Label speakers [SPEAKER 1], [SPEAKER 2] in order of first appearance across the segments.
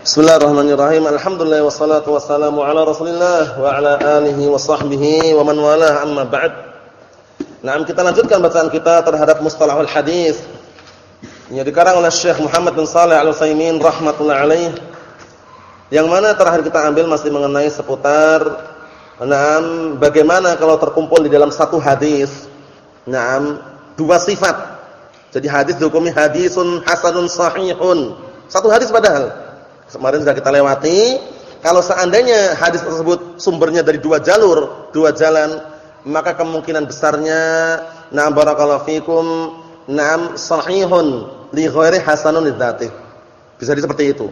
[SPEAKER 1] Bismillahirrahmanirrahim. Alhamdulillah wassalatu wassalamu ala Rasulillah wa ala alihi wa sahbihi wa man walah amma ba'd. Nah, kita lanjutkan bacaan kita terhadap mustalahul hadis. Yang dikarang oleh Syekh Muhammad bin Shalih Al-Utsaimin rahimatullah alaih. Yang mana terakhir kita ambil masih mengenai seputar Naam, bagaimana kalau terkumpul di dalam satu hadis? Naam, dua sifat. Jadi hadis dihukumi hadisun hasanun sahihun. Satu hadis padahal Kemarin sudah kita lewati, kalau seandainya hadis tersebut sumbernya dari dua jalur, dua jalan, maka kemungkinan besarnya na'am barakallahu fikum na'am sahihun li ghairi hasanun lidzatih. Bisa seperti itu.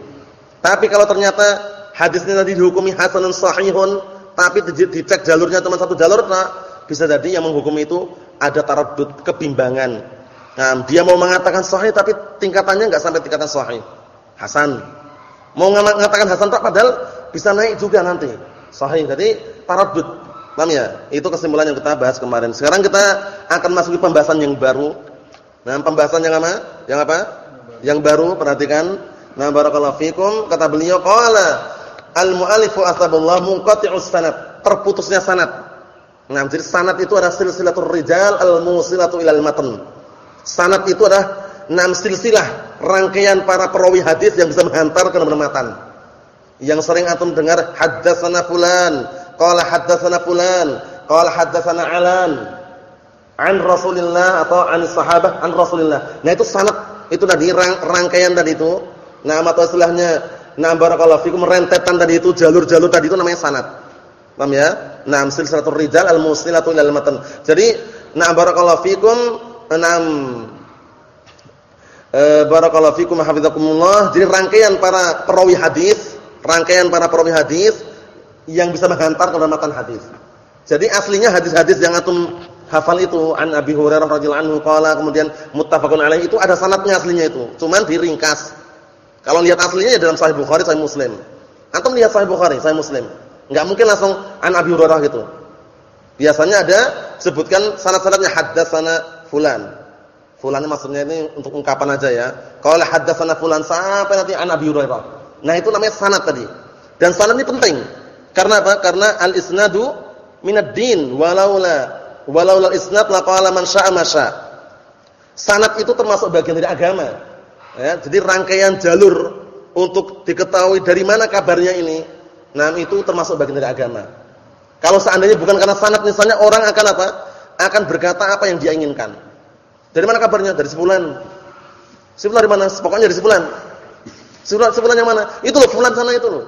[SPEAKER 1] Tapi kalau ternyata hadisnya tadi dihukumi hasanun sahihun, tapi dicek jalurnya cuma satu jalur, nah, bisa jadi yang menghukum itu ada taraddud, kebimbangan. Nah, dia mau mengatakan sahih tapi tingkatannya enggak sampai tingkatan sahih. Hasan. Mau mengatakan hasan tak padahal bisa naik juga nanti. Sahih. Jadi taraddud. Paham ya? Itu kesimpulan yang kita bahas kemarin. Sekarang kita akan masuki pembahasan yang baru. Nah, pembahasan yang apa? Yang apa? Yang baru, perhatikan. Nah, barakallahu fikum, kata beliau qala al-mu'allifu asbabullah munqati'us sanad. Terputusnya sanad. Nah, jadi sanad itu adalah silsilatul rijal al-musilatu ilal matan. Sanad itu adalah enam silsilah rangkaian para perawi hadis yang bisa menghantar ke matan. Yang sering antum dengar haddatsana fulan, qala haddatsana fulan, qala haddatsana alan an Rasulillah atau an sahabat an Rasulillah. Nah itu sanad itu tadi rang, rangkaian tadi itu. Nah atau istilahnya nah barakallahu fikum rentetan tadi itu jalur-jalur tadi itu namanya sanad. Paham ya? Nah silsilatul rijal al-musnilatu ilal matan. Jadi nah barakallahu fikum enam e, barakallahu fikum hafizakumullah. Jadi rangkaian para perawi hadis, rangkaian para perawi hadis yang bisa menghantar kepada matan hadis. Jadi aslinya hadis-hadis yang antum hafal itu an Abi Hurairah radhiyallahu anhu qala kemudian muttafaqun alaih itu ada sanadnya aslinya itu, cuman diringkas. Kalau lihat aslinya ya dalam Sahih Bukhari, Sahih Muslim. Antum lihat Sahih Bukhari, Sahih Muslim. Enggak mungkin langsung an Abi Hurairah gitu. Biasanya ada sebutkan sanad-sanadnya haddatsana fulan. Fulan maksudnya ini untuk ungkapan aja ya. Qala haddatsana fulan sampai nanti an Abi Hurairah. Nah, itu namanya sanad tadi. Dan sanad ini penting. Karena apa? Karena al-isnadu minad din walaula walaula al-isnad laqala man syaa ma Sanad itu termasuk bagian dari agama. Ya, jadi rangkaian jalur untuk diketahui dari mana kabarnya ini. Nah, itu termasuk bagian dari agama. Kalau seandainya bukan karena sanad misalnya orang akan apa? Akan berkata apa yang dia inginkan. Dari mana kabarnya? Dari sebulan. Sebulan dari mana? Pokoknya dari sebulan. Sebulan, sebulan yang mana? Itu loh, fulan sana itu loh.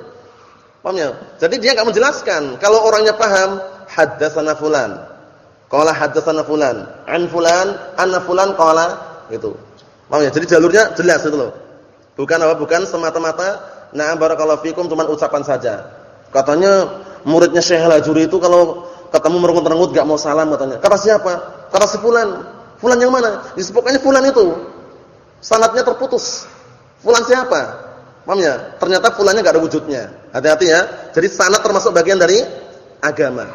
[SPEAKER 1] Paham ya? Jadi dia enggak menjelaskan. Kalau orangnya paham, haddatsana fulan. Qala haddatsana fulan. An fulan, anna fulan qala itu. Paham ya? Jadi jalurnya jelas itu loh. Bukan apa? Bukan semata-mata na'am barakallahu fikum cuma ucapan saja. Katanya muridnya Syekh Al-Ajuri itu kalau ketemu merengut-rengut enggak mau salam katanya. Kata siapa? Kata si. Fulan yang mana? Disebutkannya fulan itu. Sanatnya terputus. Fulan siapa? Paham ya? Ternyata fulannya enggak ada wujudnya. Hati-hati ya. Jadi sanat termasuk bagian dari agama.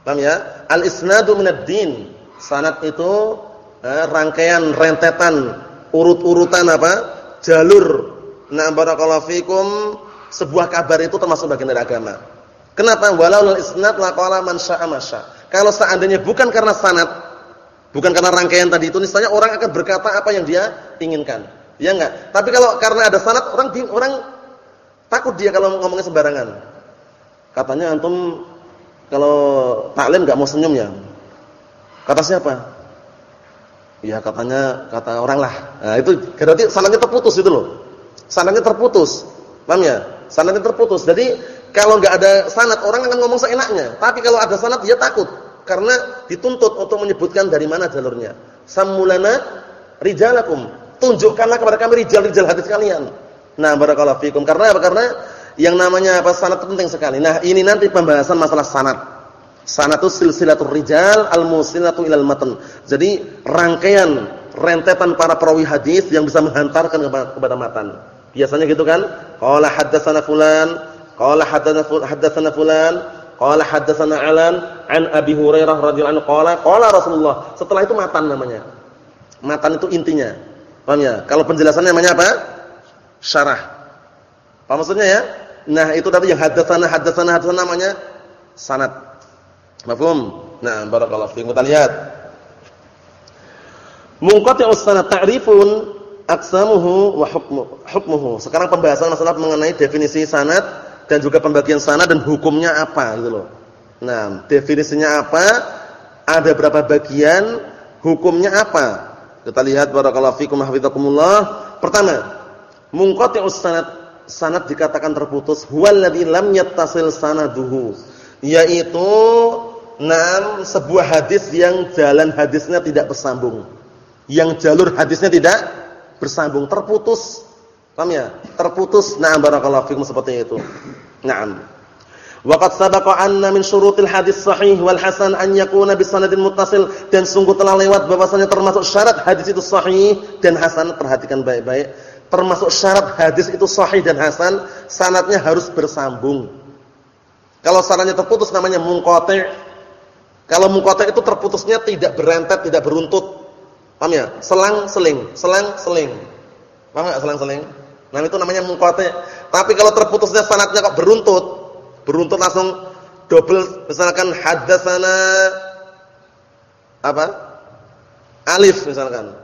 [SPEAKER 1] Paham ya? Al-isnadu minad din. Sanat itu eh, rangkaian rentetan urut-urutan apa? Jalur. Nah, barakallahu fikum sebuah kabar itu termasuk bagian dari agama. Kenapa? Walau al-isnad laqala man syaa Kalau seandainya bukan karena sanad Bukan karena rangkaian tadi itu niscaya orang akan berkata apa yang dia inginkan. Ya enggak? Tapi kalau karena ada sanad orang orang takut dia kalau ngomongnya sembarangan. Katanya antum kalau taklim enggak mau senyum ya. Kata siapa? Ya katanya kata orang lah. Nah, itu berarti sanadnya terputus itu loh. Sanadnya terputus. Paham ya? Sanadnya terputus. Jadi kalau enggak ada sanad orang akan ngomong seenaknya. Tapi kalau ada sanad dia takut karena dituntut untuk menyebutkan dari mana jalurnya. Samulana rijalakum. Tunjukkanlah kepada kami rijal-rijal hadis kalian. Nah, barakallahu fikum. Karena apa? Karena yang namanya apa sanad penting sekali. Nah, ini nanti pembahasan masalah sanad. Sanad itu silsilatul rijal al-musilatu ilal matan. Jadi, rangkaian rentetan para perawi hadis yang bisa menghantarkan kepada matan. Biasanya gitu kan? Qala haddatsana fulan, qala haddatsana fulan, Qala haddatsana Alan an Abi Hurairah radhiyallahu anhu qala qala Rasulullah. Setelah itu matan namanya. Matan itu intinya. Paham ya? Kalau penjelasannya namanya apa? Syarah. Apa maksudnya ya? Nah, itu tadi yang hadatsana hadatsana hadatsana namanya sanad. Mafhum? Nah, barakallahu fiikum. Kita lihat. Munqati'us sanad ta'rifun aqsamuhu wa hukmu, hukmuhu. Sekarang pembahasan masalah mengenai definisi sanad dan juga pembagian sanad dan hukumnya apa gitu loh. Nah, definisinya apa? Ada berapa bagian? Hukumnya apa? Kita lihat barakallahu fikum hafizakumullah. Pertama, munqati'us sanad sanad dikatakan terputus huwallazi lam yattasil sanaduhu yaitu enam sebuah hadis yang jalan hadisnya tidak bersambung yang jalur hadisnya tidak bersambung terputus paham ya? Terputus. Na'am barakallahu fikum seperti itu. Na'am. Waqad sabaqa anna min syurutil hadis sahih wal hasan an yakuna bisanadin muttasil. Dan sungguh telah lewat bahwasanya termasuk syarat hadis itu sahih dan hasan. Perhatikan baik-baik. Termasuk syarat hadis itu sahih dan hasan sanadnya harus bersambung. Kalau sanadnya terputus namanya munqati' kalau munqati' itu terputusnya tidak berentet tidak beruntut. Paham ya? Selang-seling selang-seling paham enggak selang-seling nah itu namanya munqati' tapi kalau terputusnya sanadnya kok beruntut beruntut langsung double misalkan haddatsana apa? Alif misalkan.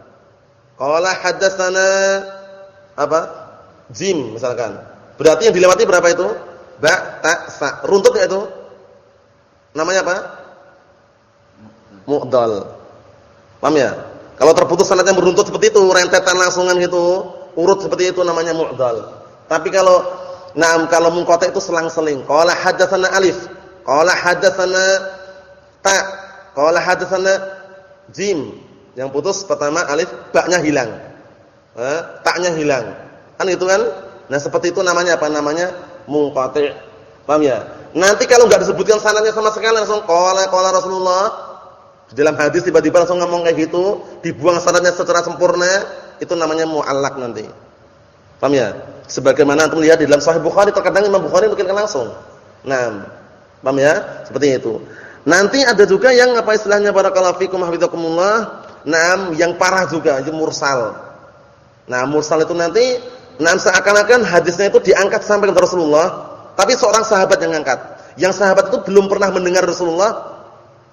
[SPEAKER 1] Qala haddatsana apa? Jim misalkan. Berarti yang dilewati berapa itu? Ba, ta, sa. Runtut enggak itu? Namanya apa? Mu'dal. Paham ya? Kalau terputus sanad yang beruntut seperti itu, rentetan langsungan gitu, urut seperti itu namanya mu'dal. Tapi kalau Naam kalau munqati itu selang-seling. Qala hadatsana alif, qala hadatsana ta, qala hadatsana jim. Yang putus pertama alif, ba-nya hilang. Eh, ta-nya hilang. Kan itu kan? Nah, seperti itu namanya apa? Namanya munqati. Paham ya? Nanti kalau enggak disebutkan sanadnya sama sekali langsung qala qala Rasulullah di dalam hadis tiba-tiba langsung ngomong kayak gitu, dibuang sanadnya secara sempurna, itu namanya muallak nanti. Paham ya? Sebagaimana antum lihat di dalam Sahih Bukhari terkadang Imam Bukhari mungkin langsung. Nah, paham ya? Seperti itu. Nanti ada juga yang apa istilahnya barakallahu fikum hafizakumullah, nah yang parah juga, itu mursal. Nah, mursal itu nanti nah seakan-akan hadisnya itu diangkat sampai ke Rasulullah, tapi seorang sahabat yang angkat. Yang sahabat itu belum pernah mendengar Rasulullah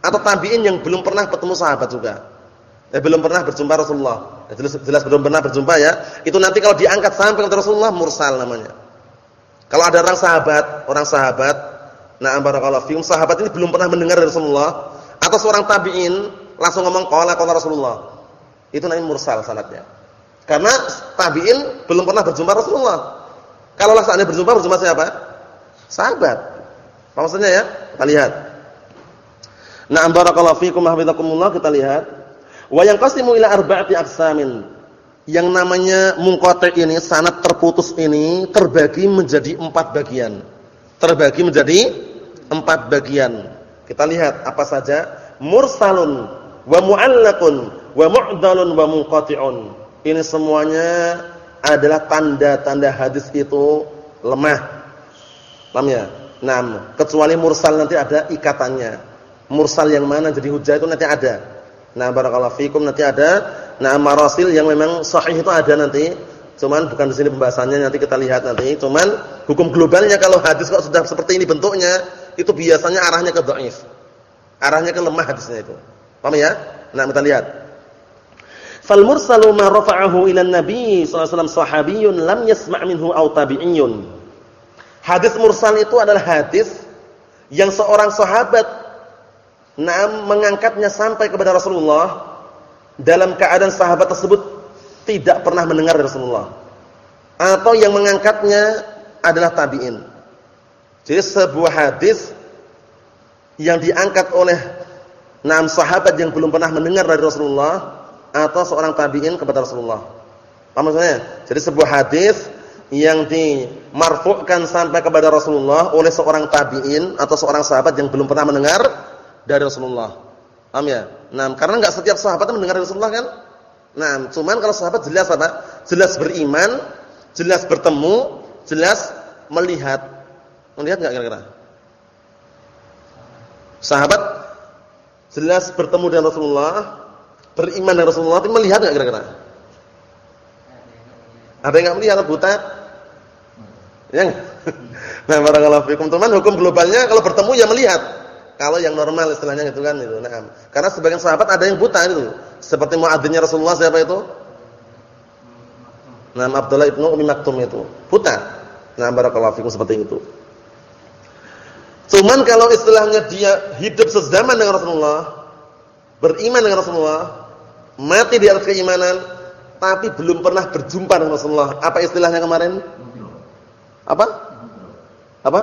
[SPEAKER 1] atau tabi'in yang belum pernah ketemu sahabat juga. Eh, belum pernah berjumpa Rasulullah. Eh, jelas, jelas belum pernah berjumpa ya. Itu nanti kalau diangkat sampai ke Rasulullah mursal namanya. Kalau ada orang sahabat, orang sahabat, na'am barakallahu fiikum, sahabat ini belum pernah mendengar dari Rasulullah atau seorang tabi'in langsung ngomong qala qala Rasulullah. Itu namanya mursal sanadnya. Karena tabi'in belum pernah berjumpa Rasulullah. Kalau seandainya berjumpa, berjumpa siapa? Sahabat. Maksudnya ya? Kita lihat. Na'am barakallahu fiikum hafizakumullah, kita lihat. Wa yanqasimu ila arba'ati aqsamin. Yang namanya munqati' ini sanad terputus ini terbagi menjadi empat bagian. Terbagi menjadi empat bagian. Kita lihat apa saja? Mursalun wa mu'allaqun wa mu'dalun wa munqati'un. Ini semuanya adalah tanda-tanda hadis itu lemah. Paham ya? Nah, kecuali mursal nanti ada ikatannya. Mursal yang mana jadi hujah itu nanti ada. Nah, barakallahu fikum nanti ada nah marasil yang memang sahih itu ada nanti. Cuman bukan di sini pembahasannya nanti kita lihat nanti. Cuman hukum globalnya kalau hadis kok sudah seperti ini bentuknya, itu biasanya arahnya ke dhaif. Arahnya ke lemah hadisnya itu. Paham ya? Nah, kita lihat. Fal mursalu ma rafa'ahu ila nabi sallallahu alaihi wasallam sahabiyyun lam yasma' minhu aw tabi'iyyun. Hadis mursal itu adalah hadis yang seorang sahabat Naam mengangkatnya sampai kepada Rasulullah dalam keadaan sahabat tersebut tidak pernah mendengar dari Rasulullah. Atau yang mengangkatnya adalah tabi'in. Jadi sebuah hadis yang diangkat oleh enam sahabat yang belum pernah mendengar dari Rasulullah atau seorang tabi'in kepada Rasulullah. Apa maksudnya? Jadi sebuah hadis yang dimarfu'kan sampai kepada Rasulullah oleh seorang tabi'in atau seorang sahabat yang belum pernah mendengar dari Rasulullah. Paham ya? Nah, karena enggak setiap sahabat mendengar Rasulullah kan? Nah, cuman kalau sahabat jelas apa? Jelas beriman, jelas bertemu, jelas melihat. Melihat enggak kira-kira? Sahabat jelas bertemu dengan Rasulullah, beriman dengan Rasulullah, tapi melihat enggak kira-kira? Ada yang enggak melihat buta? Ya. Nah, barakallahu fikum. Teman hukum globalnya kalau bertemu ya melihat. Kalau yang normal istilahnya gitu kan itu. Nah, karena sebagian sahabat ada yang buta itu. Seperti muadzinnya Rasulullah siapa itu? Nah, Abdullah ibnu Umi Maktum itu. Buta. Nah, barakallahu fikum seperti itu. Cuman kalau istilahnya dia hidup sezaman dengan Rasulullah, beriman dengan Rasulullah, mati di atas keimanan, tapi belum pernah berjumpa dengan Rasulullah. Apa istilahnya kemarin? Apa? Apa?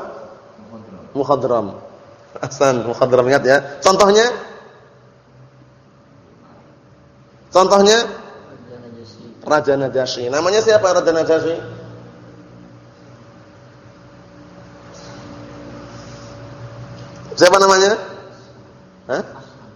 [SPEAKER 1] Mukhadram. Hasan, mukhadram ingat ya. Contohnya? Contohnya? Raja Najasyi. Namanya siapa Raja Najasyi? Siapa namanya? Hah?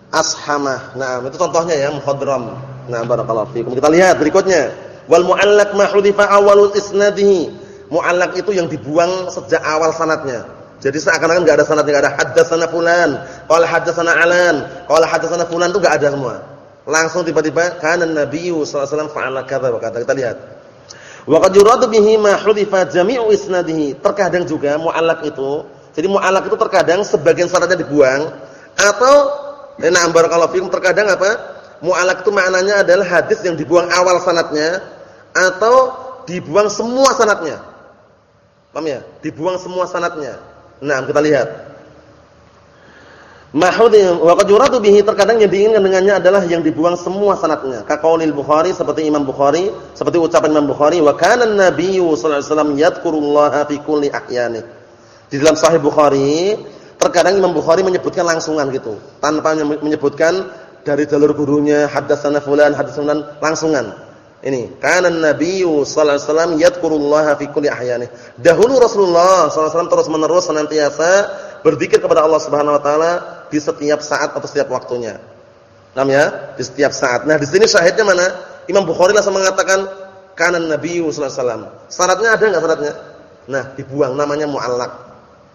[SPEAKER 1] Ashamah. Nah, itu contohnya ya, mukhadram. Nah, barakallahu fiikum. Kita lihat berikutnya. Wal mu'allaq ma hudifa awwalul isnadihi. Mu'allaq itu yang dibuang sejak awal sanatnya. Jadi seakan-akan enggak ada sanadnya, enggak ada haddatsana fulan, qala haddatsana alan, qala haddatsana fulan itu enggak ada semua. Langsung tiba-tiba kana nabiyyu sallallahu alaihi wasallam wa kadza. Kita lihat. Wa qad yuradu bihi ma hudifa jami'u isnadihi. Terkadang juga mu'allaq itu, jadi mu'allaq itu terkadang sebagian sanadnya dibuang atau nah barakallahu fikum terkadang apa? Mu'alak itu maknanya adalah hadis yang dibuang awal sanatnya atau dibuang semua sanatnya. Paham ya? Dibuang semua sanatnya. Nah, kita lihat. Mahudi wa qad yuradu bihi terkadang yang diinginkan dengannya adalah yang dibuang semua sanatnya. Kaqaulil Bukhari seperti Imam Bukhari, seperti ucapan Imam Bukhari, wa kana an-nabiyyu sallallahu alaihi wasallam yadhkurullaha fi kulli ahyani. Di dalam Sahih Bukhari, terkadang Imam Bukhari menyebutkan langsungan gitu, tanpa menyebutkan dari jalur gurunya haddatsana fulan haddatsana langsungan ini kana nabiyyu sallallahu alaihi wasallam yadhkurullaha fi kulli ahyani. Dahulu Rasulullah sallallahu alaihi wasallam terus menerus senantiasa berzikir kepada Allah Subhanahu wa taala di setiap saat atau setiap waktunya. Nam ya? Di setiap saat. Nah di sini syahidnya mana? Imam Bukhari langsung mengatakan kana nabiyyu sallallahu alaihi wasallam. Syaratnya ada enggak syaratnya? Nah dibuang namanya muallaq.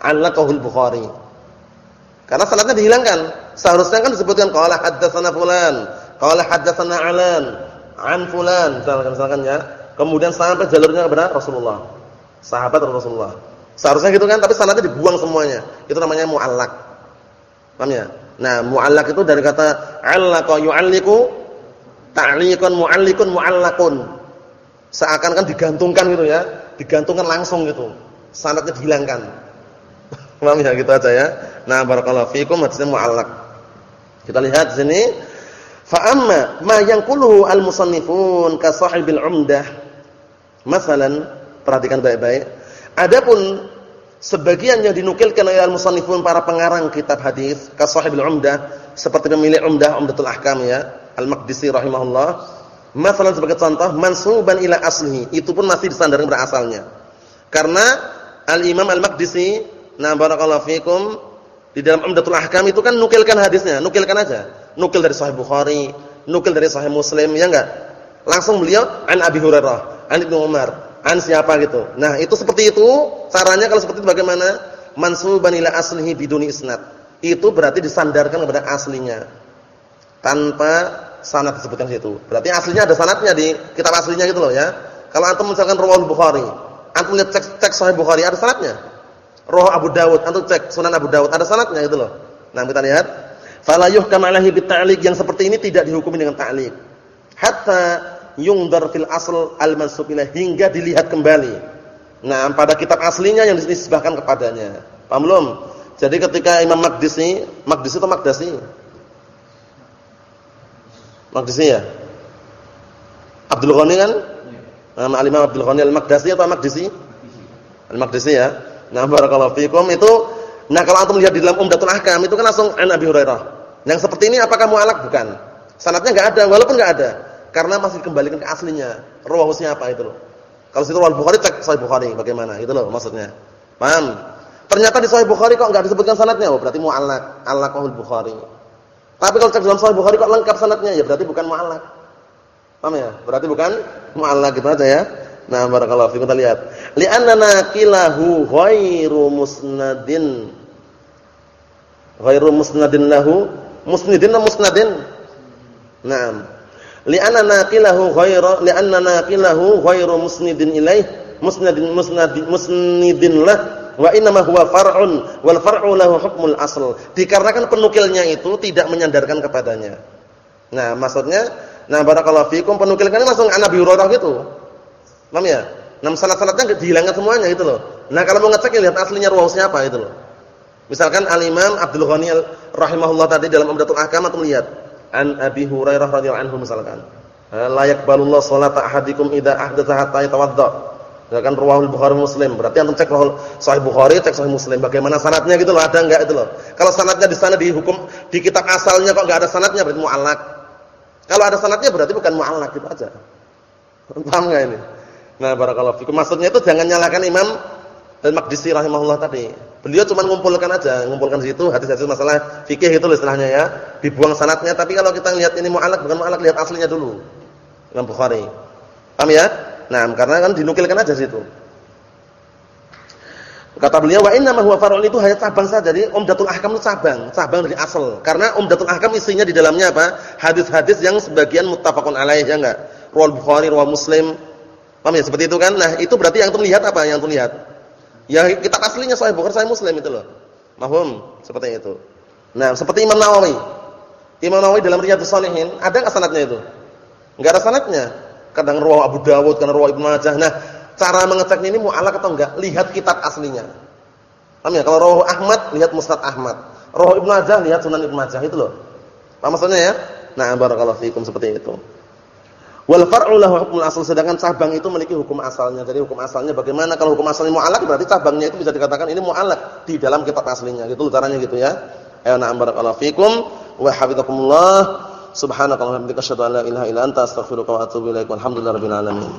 [SPEAKER 1] Allaqahul Bukhari. Karena sanadnya dihilangkan. Seharusnya kan disebutkan qala haddatsana fulan, qala haddatsana alan, an fulan, misalkan misalkan ya. Kemudian sampai jalurnya kepada Rasulullah. Sahabat Rasulullah. Seharusnya gitu kan, tapi sanadnya dibuang semuanya. Itu namanya muallaq. Paham ya? Nah, muallaq itu dari kata allaqa yu'alliqu ta'liqan mu'alliqun mu'allaqun. Seakan kan digantungkan gitu ya, digantungkan langsung gitu. Sanadnya dihilangkan. Paham ya gitu aja ya. Nah, barakallahu fikum hadisnya mu'allaq. Kita lihat di sini fa ma yanquluhu al-musannifun ka sahibil umdah. Masalan, perhatikan baik-baik. Adapun sebagian yang dinukilkan oleh al-musannifun para pengarang kitab hadis ka sahibil umdah seperti pemilik umdah Umdatul Ahkam ya, Al-Maqdisi rahimahullah. Masalan sebagai contoh mansuban ila aslihi, itu pun masih disandarkan pada asalnya. Karena Al-Imam Al-Maqdisi, nah barakallahu fikum di dalam Umdatul Ahkam itu kan nukilkan hadisnya, nukilkan aja. Nukil dari Sahih Bukhari, nukil dari Sahih Muslim, ya enggak? Langsung beliau an Abi Hurairah, an Ibnu Umar, an siapa gitu. Nah, itu seperti itu, caranya kalau seperti itu bagaimana? Mansuban ila aslihi biduni isnad. Itu berarti disandarkan kepada aslinya. Tanpa sanad disebutkan situ. Berarti aslinya ada sanadnya di kitab aslinya gitu loh ya. Kalau antum misalkan Rawahul Bukhari, antum lihat cek, cek Sahih Bukhari ada sanadnya. Roh Abu Dawud, antum cek Sunan Abu Dawud, ada sanadnya gitu loh. Nah, kita lihat. Fala yuhkam alaihi bita'liq yang seperti ini tidak dihukumi dengan ta'liq. Hatta yungdar fil asl al-mansub hingga dilihat kembali. Nah, pada kitab aslinya yang disebahkan kepadanya. Paham belum? Jadi ketika Imam Maqdisi, Maqdisi atau Maqdasi? Maqdisi ya? Abdul Ghani kan? Nama Al-Imam Abdul Ghani Al-Maqdisi atau Maqdisi? Al-Maqdisi ya. Nah, barakallahu fikum itu nah kalau antum lihat di dalam Umdatul Ahkam itu kan langsung an Abi Hurairah. Yang seperti ini apakah mu'alaq bukan? Sanadnya enggak ada, walaupun enggak ada. Karena masih dikembalikan ke aslinya. Rawahusnya apa itu loh. Kalau situ Al Bukhari cek Sahih Bukhari bagaimana? Itu loh maksudnya. Paham? Ternyata di Sahih Bukhari kok enggak disebutkan sanadnya, oh berarti mu'allaq, allaqahul Bukhari. Tapi kalau cek dalam Sahih Bukhari kok lengkap sanadnya, ya berarti bukan mu'allaq. Paham ya? Berarti bukan mu'allaq gitu aja ya. Nah, barakallahu fiikum kita lihat. Li'anna naqilahu ghairu musnadin. Ghairu musnadin lahu, musnidin atau musnadin? Naam. Li'anna naqilahu ghairu li'anna naqilahu ghairu musnidin ilaih musnadin musnadin musnidin lah wa inna huwa far'un wal far'u lahu hukmul asl. Dikarenakan penukilnya itu tidak menyandarkan kepadanya. Nah, maksudnya nah barakallahu fikum penukilnya langsung an Nabi Hurairah gitu. Paham ya? Nah, sanad-sanadnya dihilangkan semuanya gitu loh. Nah, kalau mau ngecek lihat aslinya ruwah siapa itu loh. Misalkan Al-Imam Abdul Ghani rahimahullah tadi dalam Umdatul Ahkam atau lihat an Abi Hurairah radhiyallahu anhu misalkan. La yaqbalullahu salata ahadikum idza ahdatsa hatta yatawadda. Misalkan rawahul Bukhari Muslim, berarti antum cek Sahih Bukhari, cek Sahih Muslim, bagaimana sanadnya gitu loh, ada enggak itu loh. Kalau sanadnya di sana di hukum di kitab asalnya kok enggak ada sanadnya berarti muallak. Kalau ada sanadnya berarti bukan muallak gitu aja. Paham enggak ini? Nah, barakallahu fikum. Maksudnya itu jangan nyalakan Imam Al-Maqdisi rahimahullah tadi. Beliau cuma ngumpulkan aja, ngumpulkan di situ hadis-hadis masalah fikih itu istilahnya ya. Dibuang sanatnya, tapi kalau kita lihat ini mu'alaq bukan mu'alaq, lihat aslinya dulu. Imam Bukhari. Paham ya? Nah, karena kan dinukilkan aja situ. Kata beliau, wa inna huwa far'un itu hanya cabang saja. Jadi Umdatul Ahkam itu cabang, cabang dari asal. Karena Umdatul Ahkam isinya di dalamnya apa? Hadis-hadis yang sebagian muttafaqun alaih ya enggak? Riwayat Bukhari, riwayat Muslim. Paham ya? Seperti itu kan? Nah, itu berarti yang terlihat apa? Yang terlihat Ya kitab aslinya Sahih Bukhari Sahih Muslim itu loh. Mahum seperti itu. Nah, seperti Imam Nawawi. Imam Nawawi dalam Riyadhus Shalihin ada enggak sanadnya itu? Enggak ada sanadnya. Kadang riwayat Abu Dawud, kadang riwayat Ibnu Majah. Nah, cara mengeceknya ini mu'alaq atau enggak? Lihat kitab aslinya. Paham ya? Kalau riwayat Ahmad, lihat Musnad Ahmad. Riwayat Ibnu Majah, lihat Sunan Ibnu Majah itu loh. Paham maksudnya ya? Nah, barakallahu fiikum seperti itu. Wal far'u lahu hukmul asal sedangkan cabang itu memiliki hukum asalnya. Jadi hukum asalnya bagaimana kalau hukum asalnya mu'allaq berarti cabangnya itu bisa dikatakan ini mu'allaq di dalam kitab aslinya. Gitu caranya gitu ya. Ayo na'am barakallahu fikum wa hafizakumullah. Subhanakallahumma wa bihamdika asyhadu an la ilaha illa anta astaghfiruka wa atubu ilaik. Walhamdulillahirabbil alamin.